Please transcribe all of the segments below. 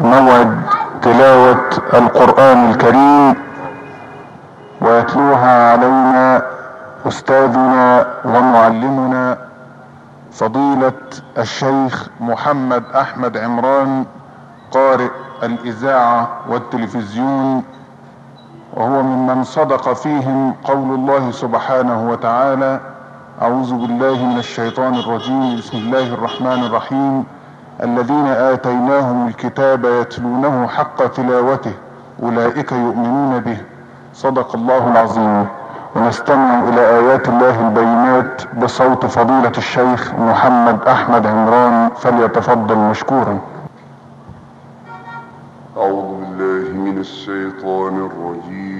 موعد تلاوة القرآن الكريم، ويتلوها علينا أستاذنا ومعلمنا فضيلة الشيخ محمد أحمد عمران، قارئ الإذاعة والتلفزيون، وهو ممن صدق فيهم قول الله سبحانه وتعالى أعوذ بالله من الشيطان الرجيم، بسم الله الرحمن الرحيم. الذين آتيناهم الكتاب يتلونه حق تلاوته أولئك يؤمنون به. صدق الله العظيم. ونستمع إلى آيات الله البينات بصوت فضيلة الشيخ محمد أحمد عمران فليتفضل مشكورا. أعوذ بالله من الشيطان الرجيم.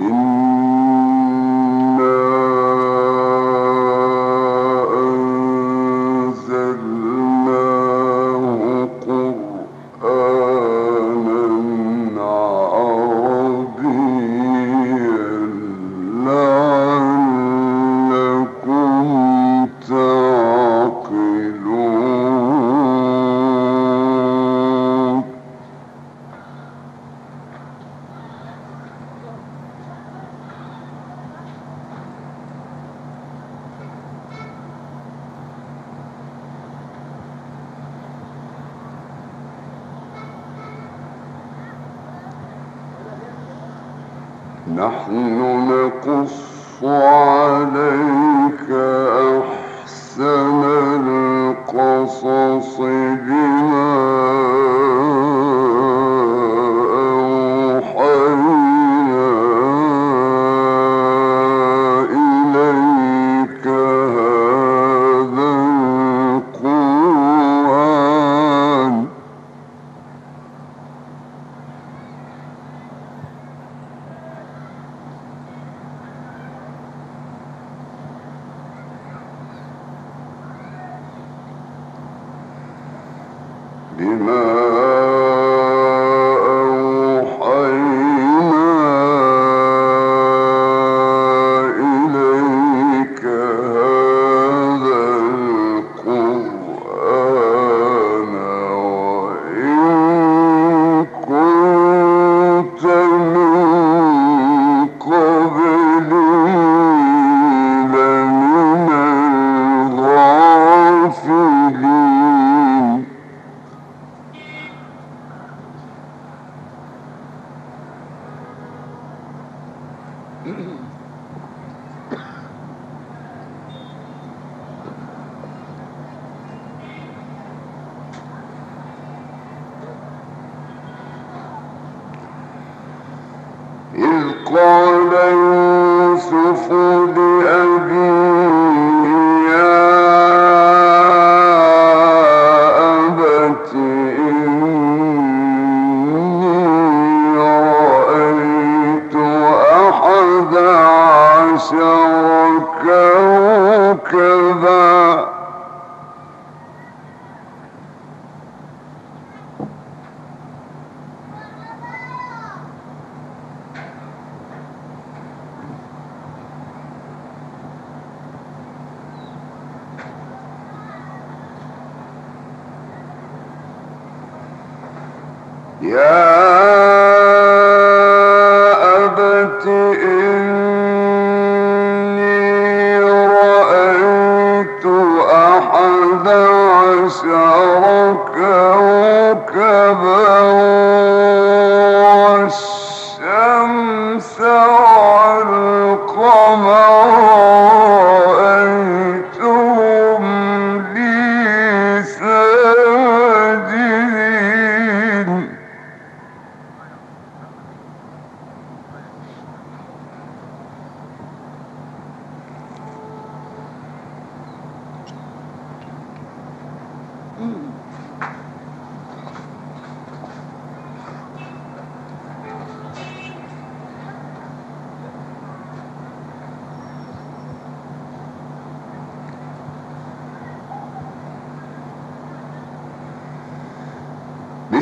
إن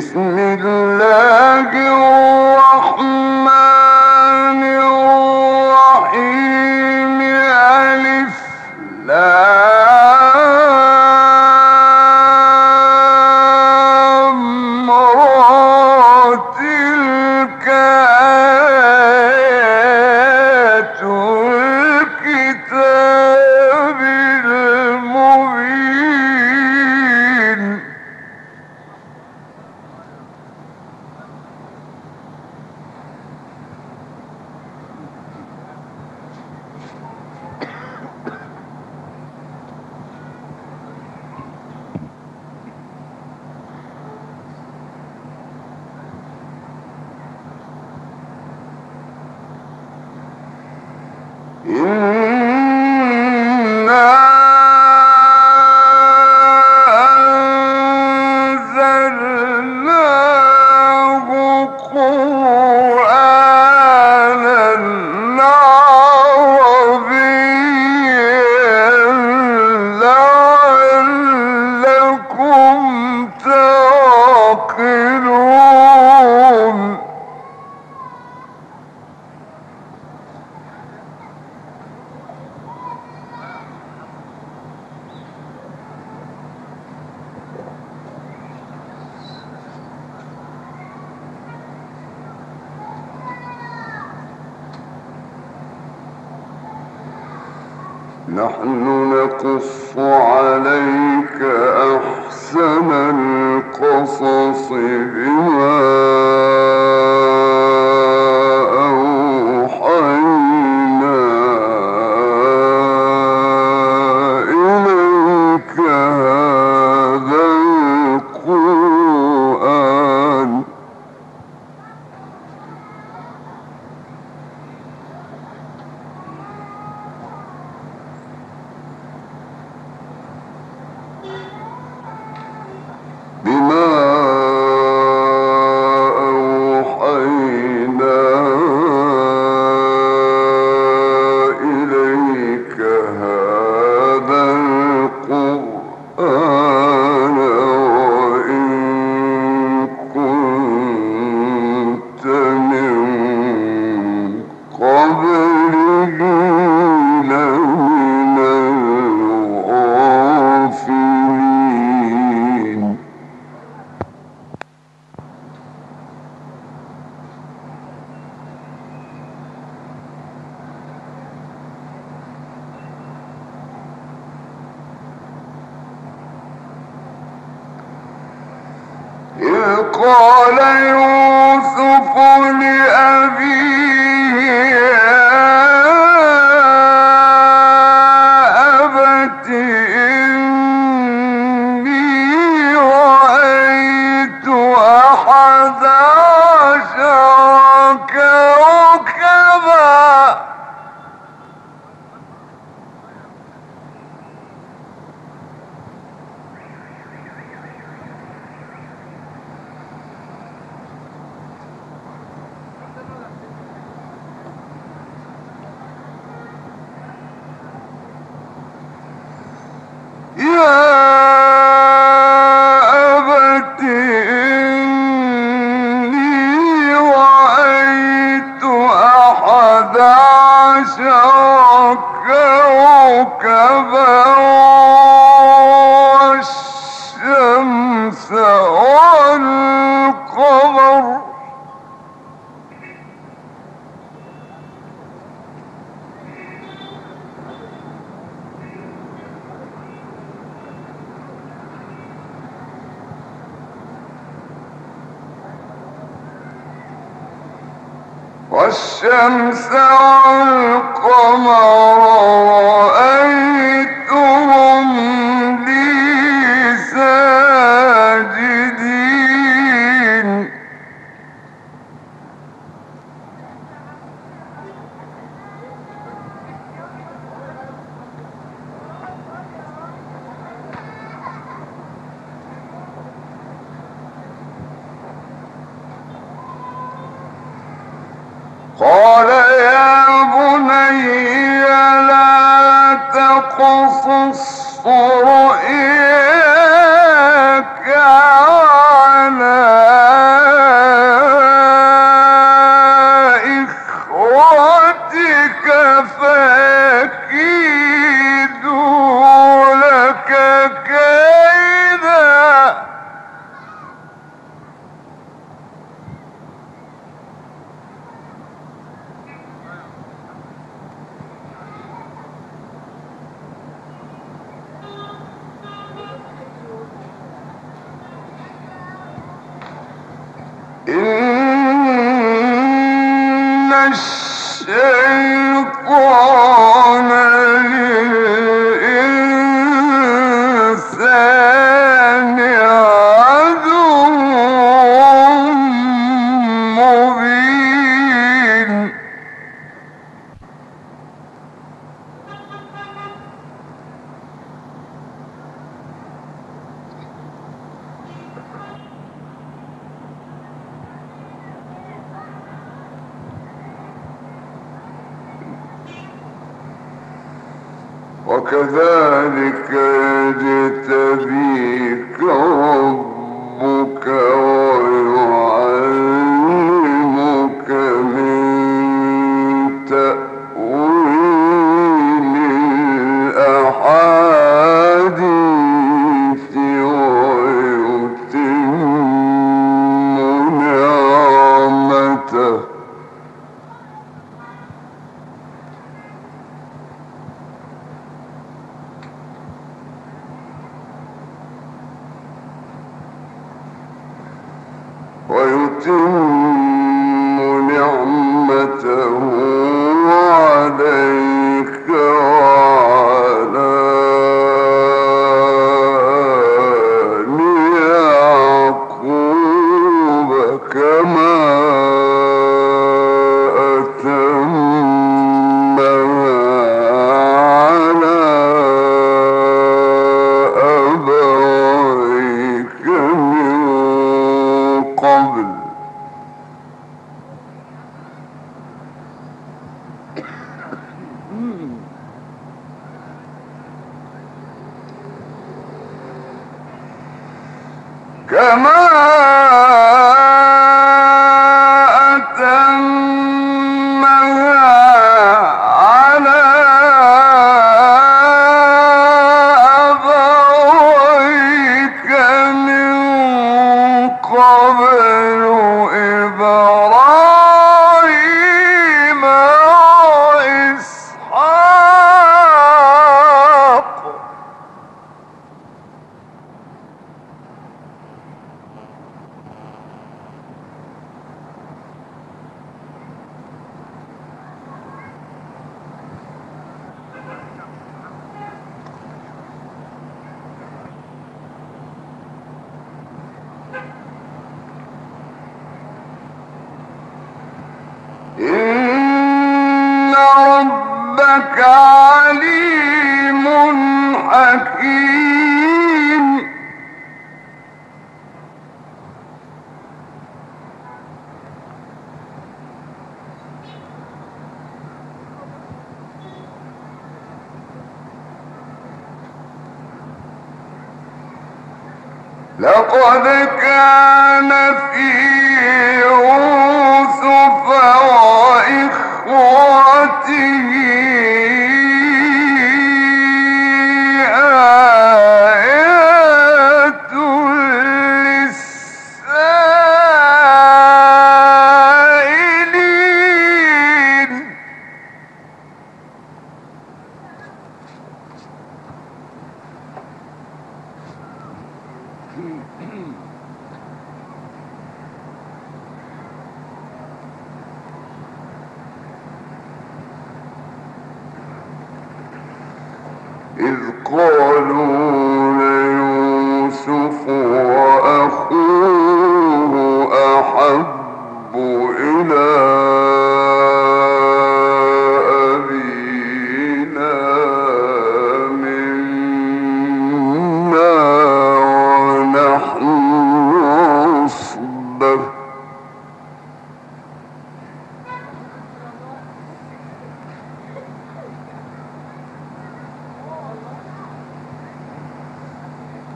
بسم قال يوسف الشمس تقصص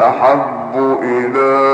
أحب إلى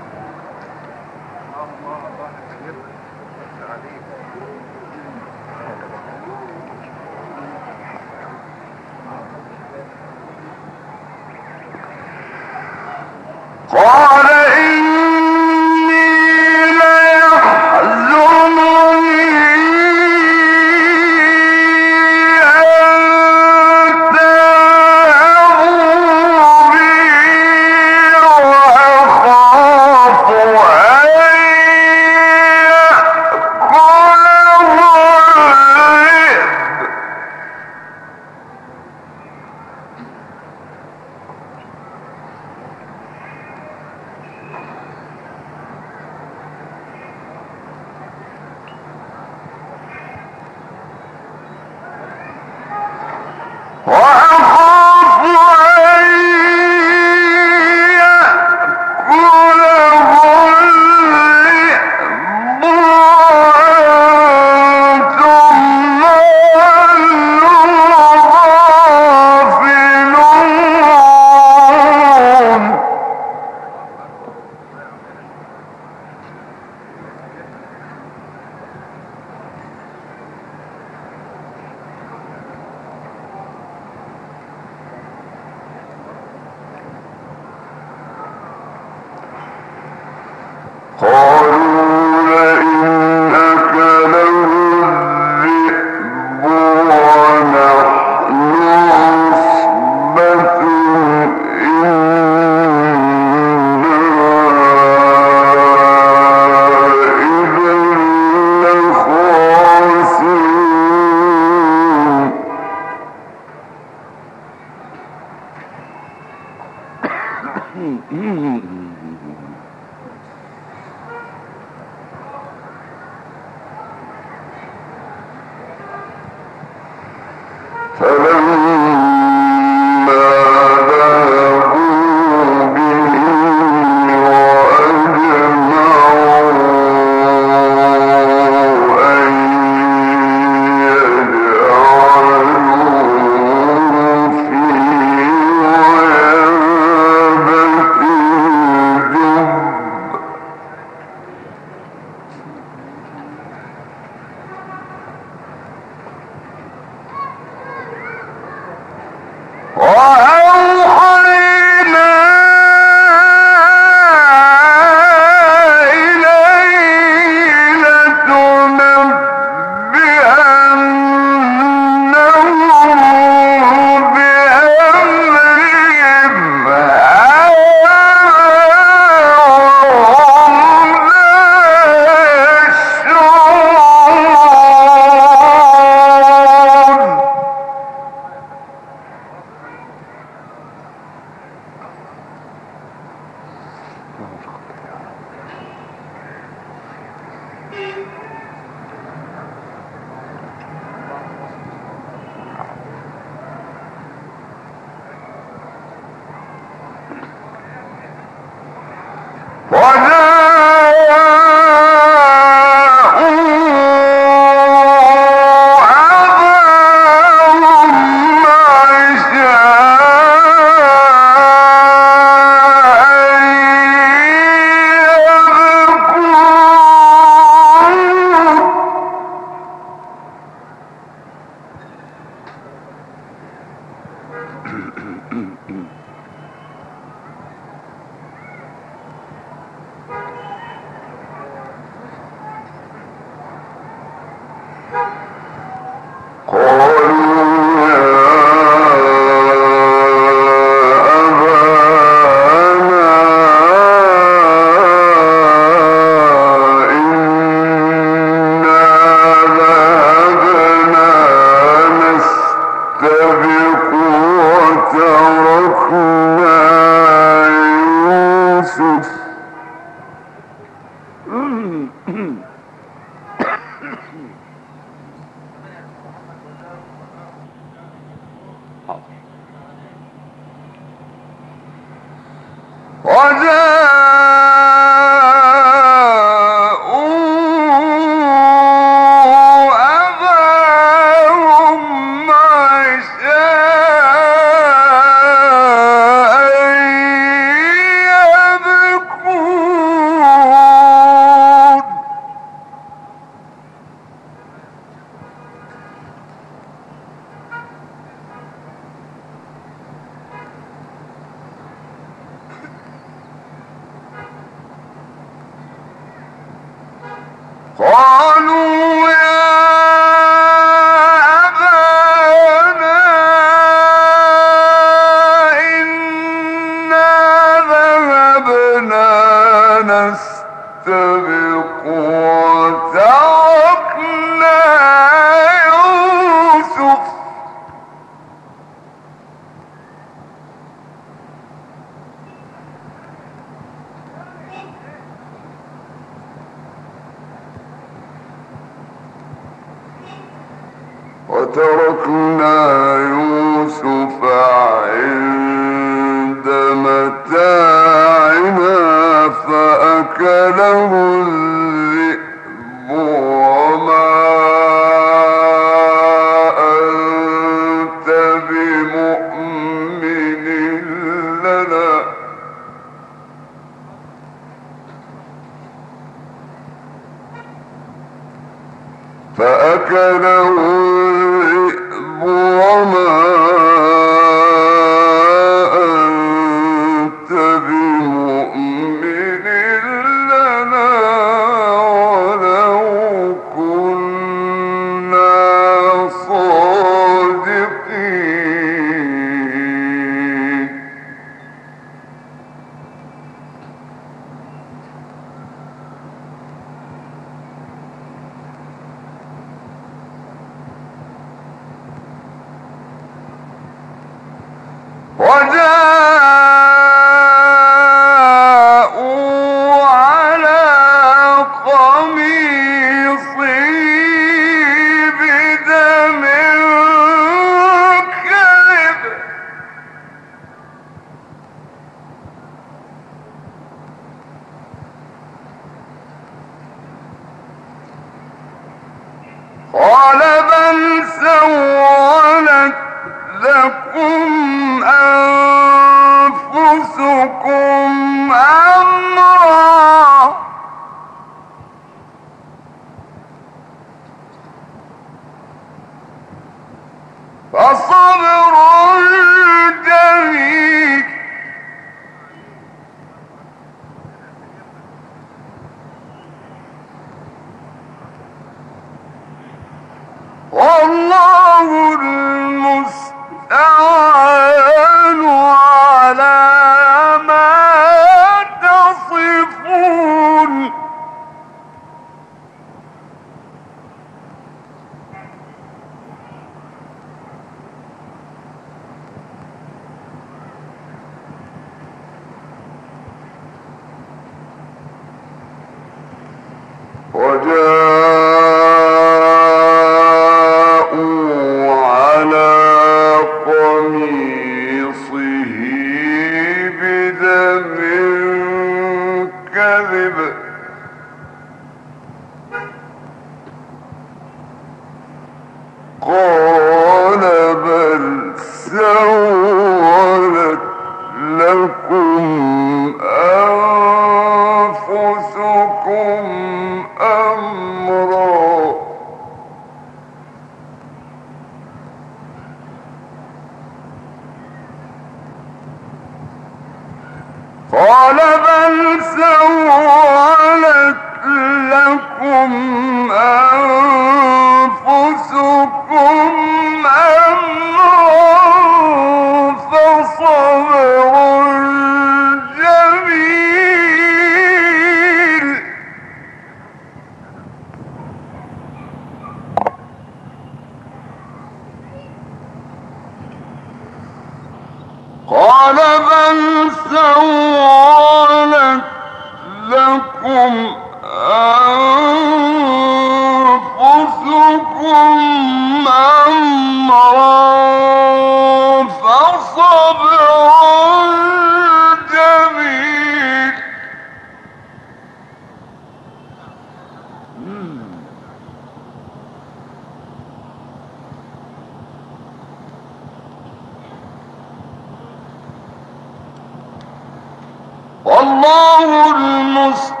والله المستعان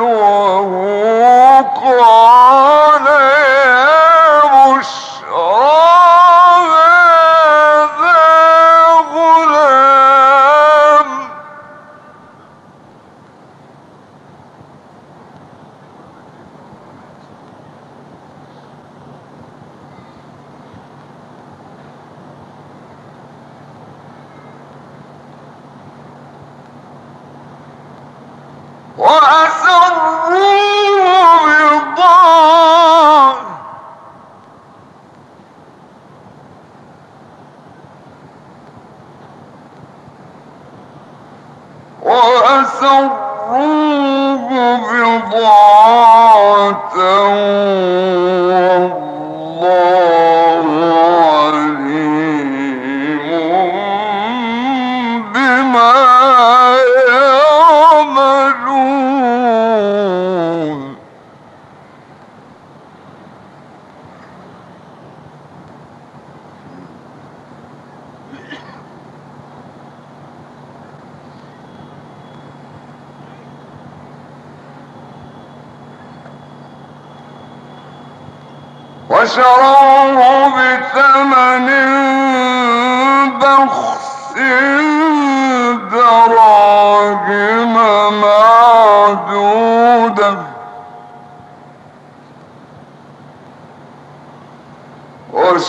وهو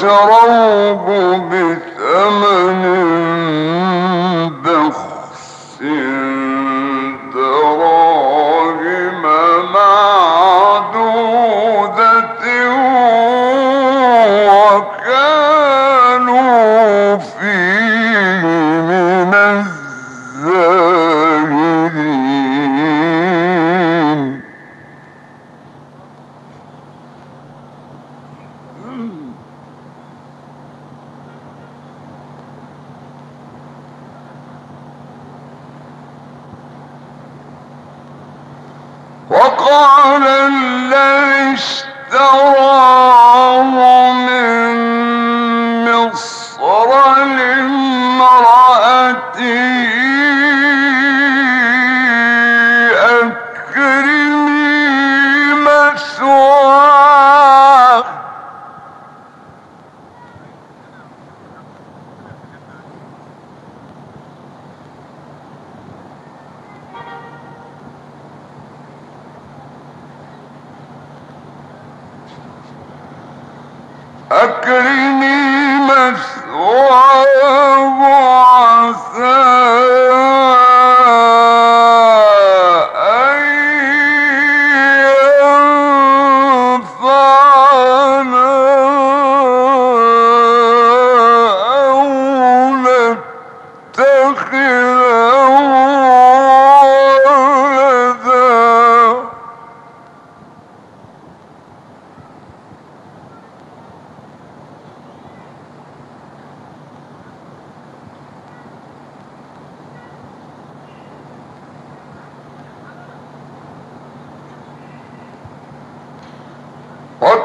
وشروه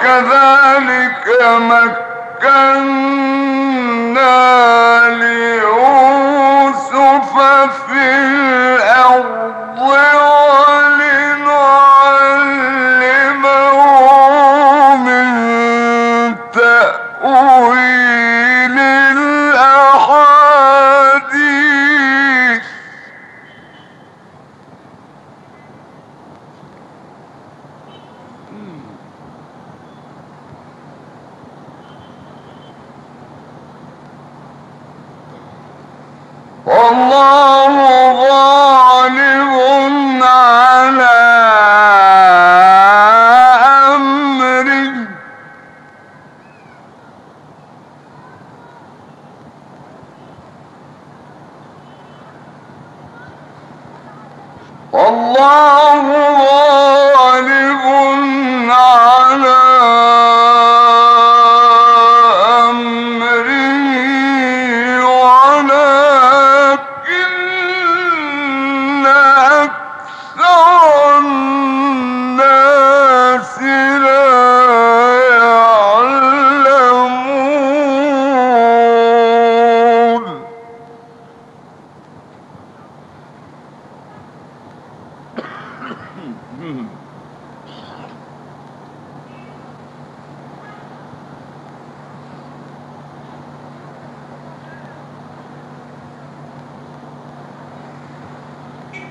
وكذلك مكنا ليوسف في الأرض.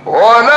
ولما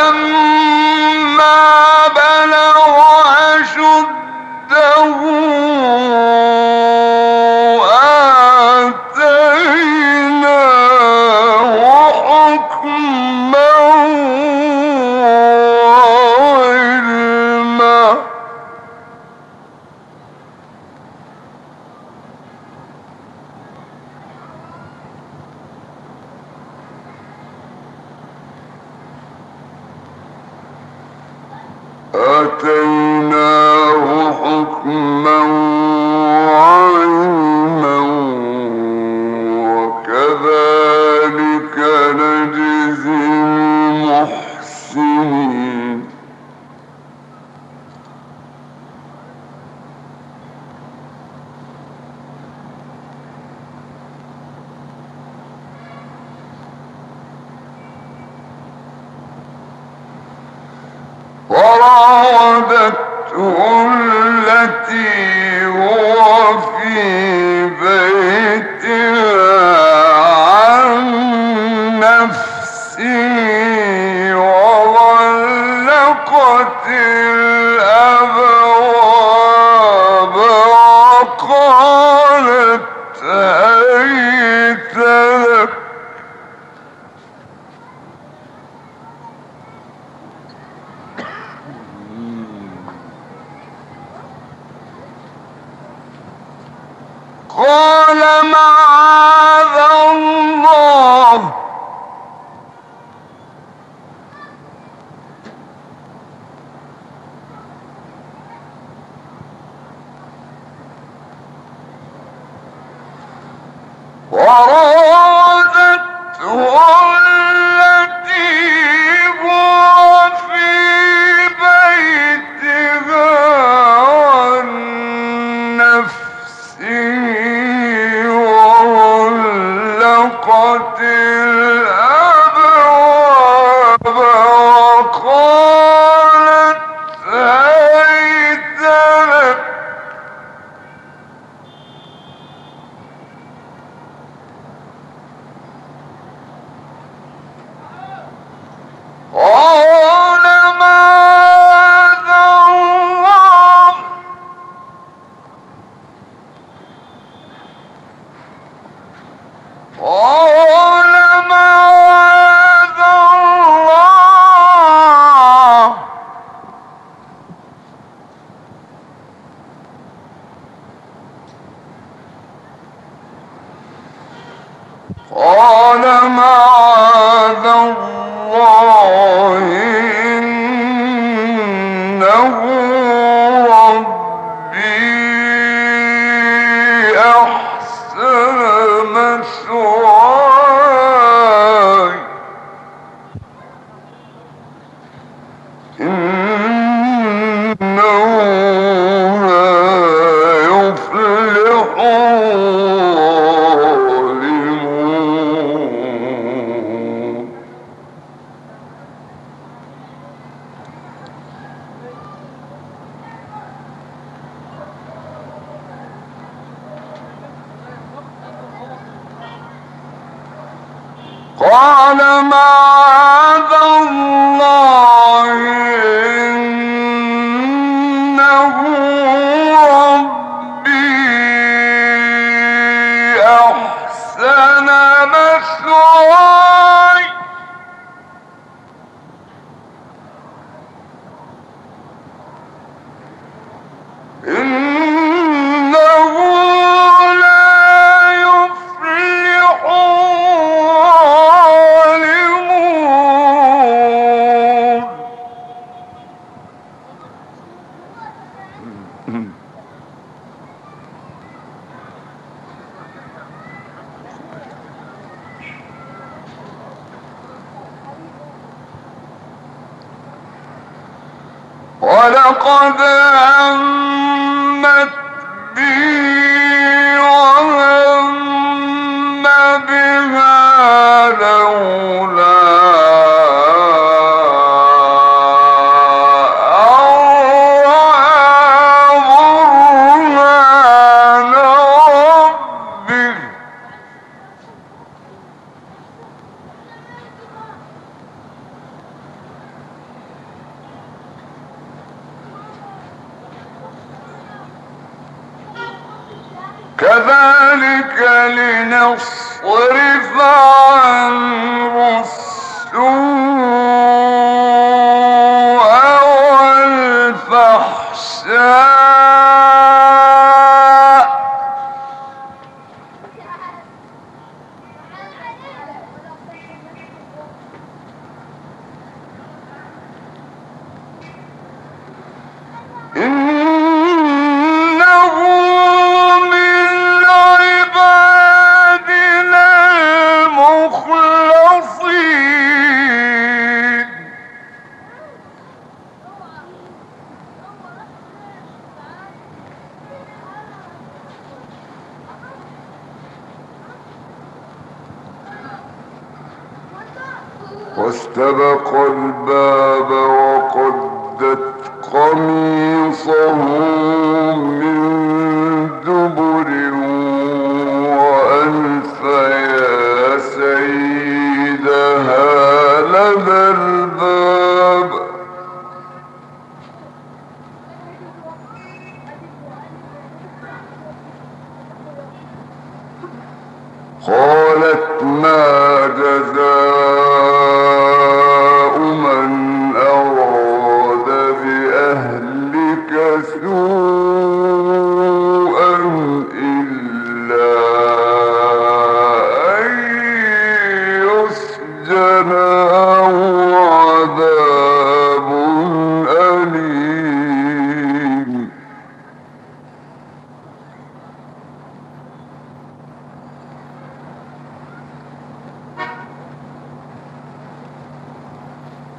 كذلك لنصرف عنه السوء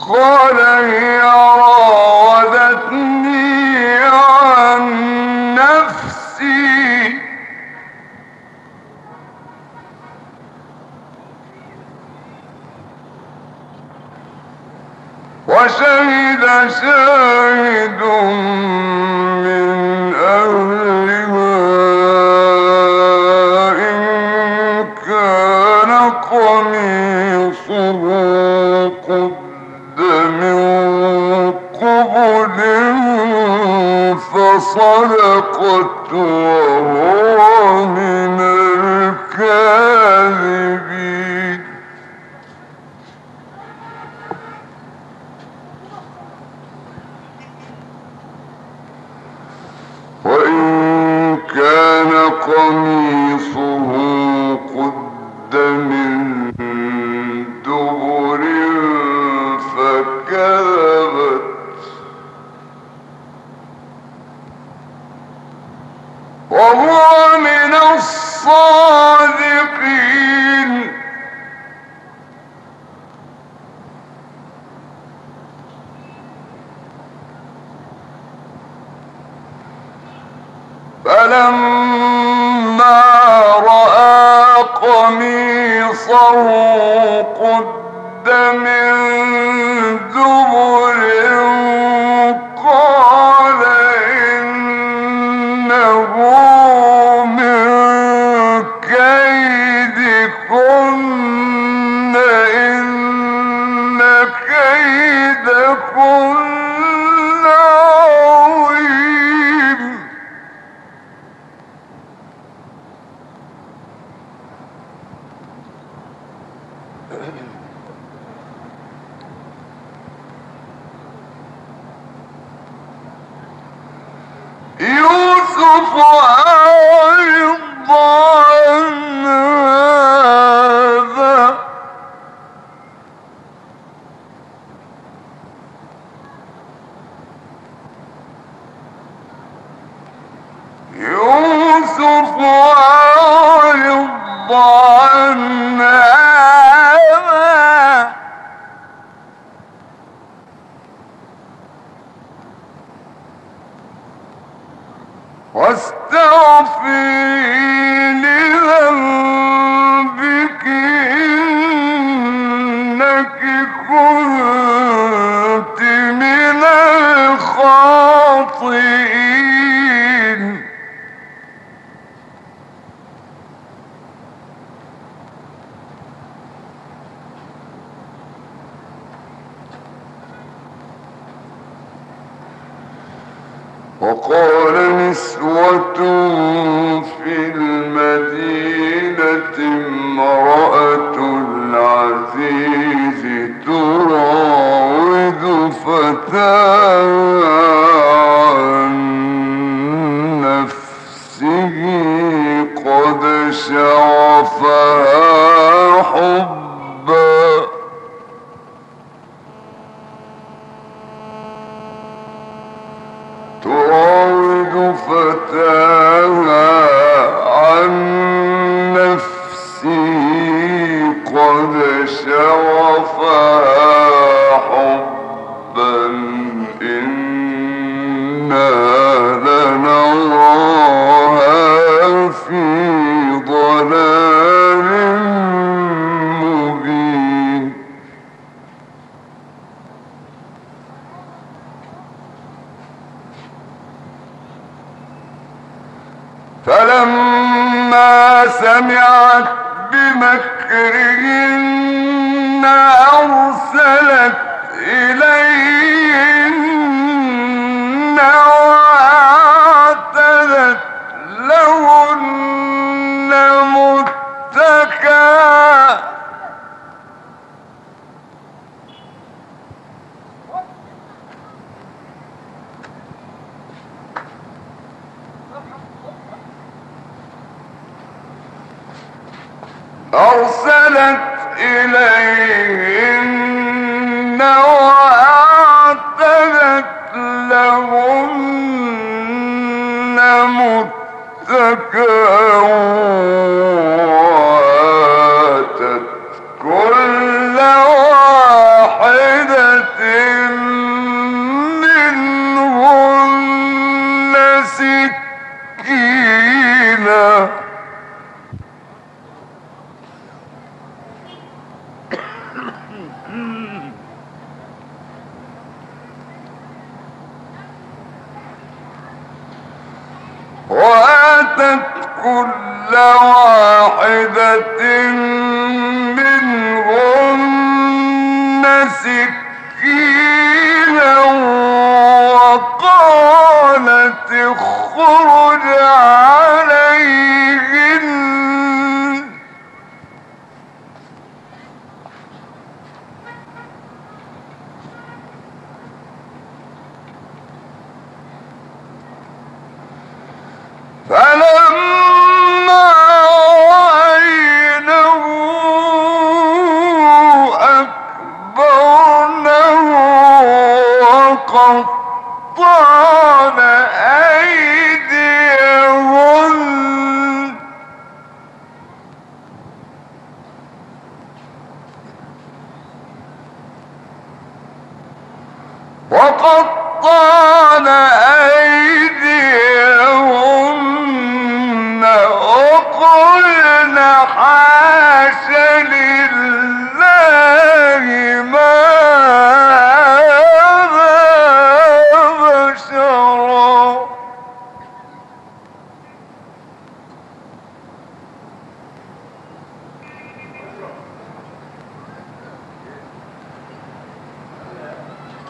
قال هي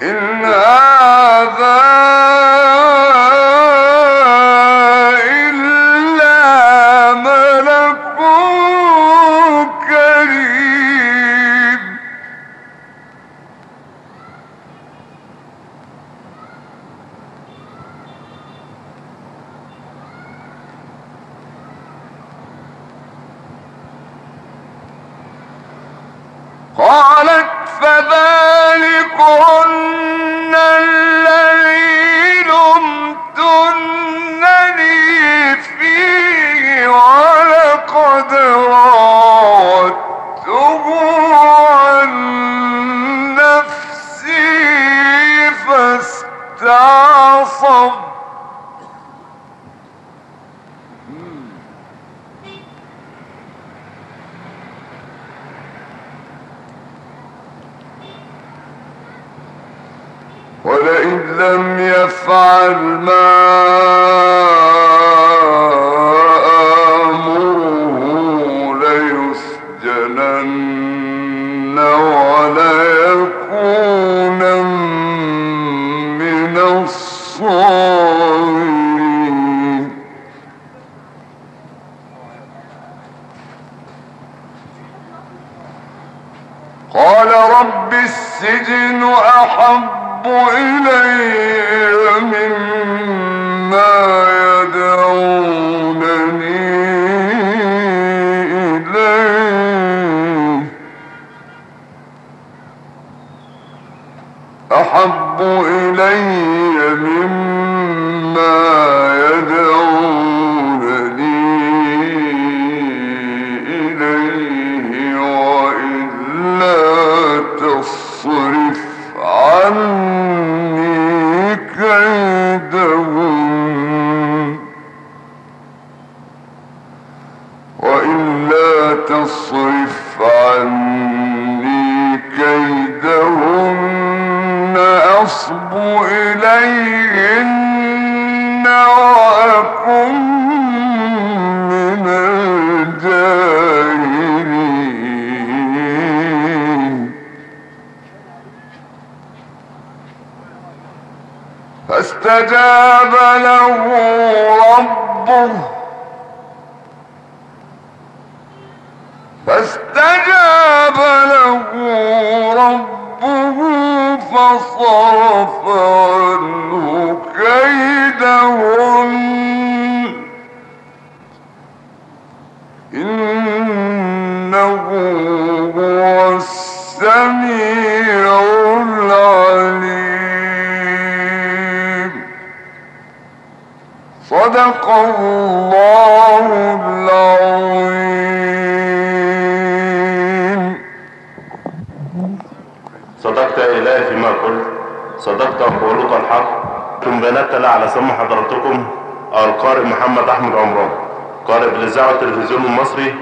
إن هذا أحب إلي مما محمد أحمد